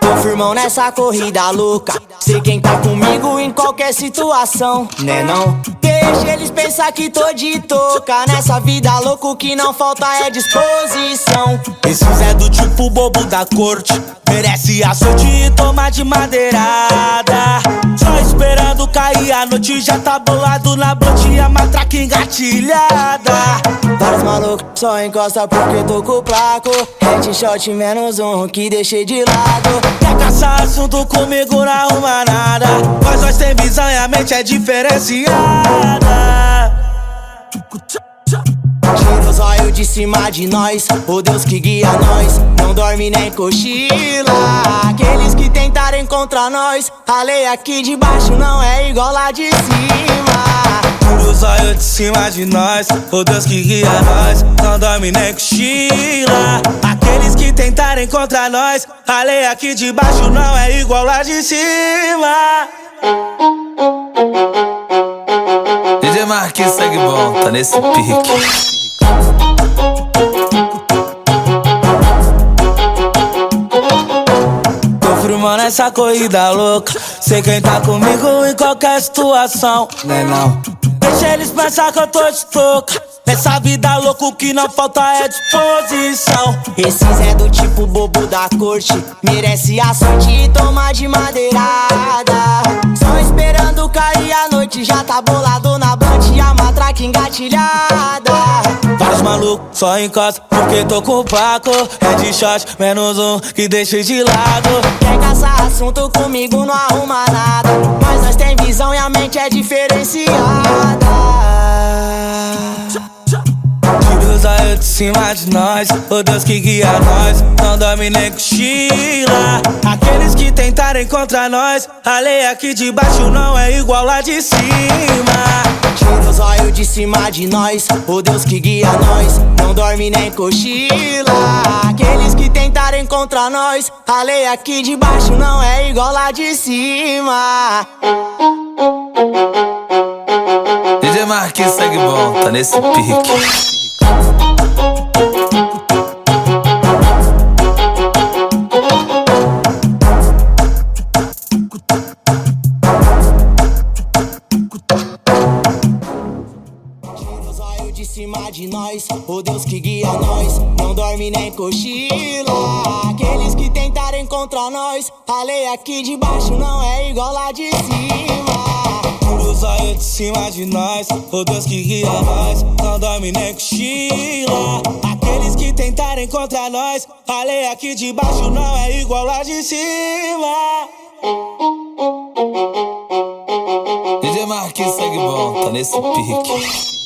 Tô firmão nessa corrida louca. Sei quem tá comigo em qualquer situação, né não? Deixa eles pensar que tô de toca. Nessa vida louco que não falta é disposição. Esses é do tipo bobo da corte. Merece açoite e toma de madeirada. Só esperando a noite, já tá bolado na blunt a matraca engatilhada. Vários malucos só encosta porque tô com o placo. Headshot menos um que deixei de lado. Quer caçar assunto comigo, não arruma nada. Mas nós tem visão e a mente é diferenciada. De cima de nós, o Deus que guia nós, não dorme nem cochila. Aqueles que tentarem contra nós, a lei aqui de baixo não é igual lá de cima. Os olhos de cima de nós, o Deus que guia nós, não dorme nem cochila. Aqueles que tentarem contra nós, a lei aqui de baixo não é igual lá de cima. DJ Marquinhos segue bom, tá nesse pique. Tô firmando essa corrida louca. Sei quem tá comigo em qualquer situação, né não? Deixa eles pensar que eu tô de toca. Nessa vida louco que não falta é disposição. Esses é do tipo bobo da corte, merece a sorte e toma de madeirada. Só esperando cair a noite, já tá bolado na blunt e a matraca engatilhada. Vários malucos só encosta porque tô com o Paco. Headshot, menos um que deixei de lado. Assunto comigo, não arruma nada. Mas nós tem visão e a mente é diferenciada. Os olhos de cima de nós, o Deus que guia nós, dorme nem cochila. Aqueles que tentarem contra nós, a lei aqui de baixo não é igual lá de cima. Tira os olhos de cima de nós, o Deus que guia nós, não dorme nem cochila. Aqueles que tentarem contra nós, a lei aqui de baixo não é igual lá de cima. DJ Marquinhos segue bom, tá nesse pique. Cima de nós, o Deus que guia nós, não dorme nem cochila. Aqueles que tentarem contra nós, a lei aqui de baixo não é igual lá de cima. Os olhos de cima de nós, o Deus que guia nós, não dorme nem cochila. Aqueles que tentarem contra nós, a lei aqui de baixo não é igual lá de cima. DJ Marquinhos segue bom, tá nesse pique.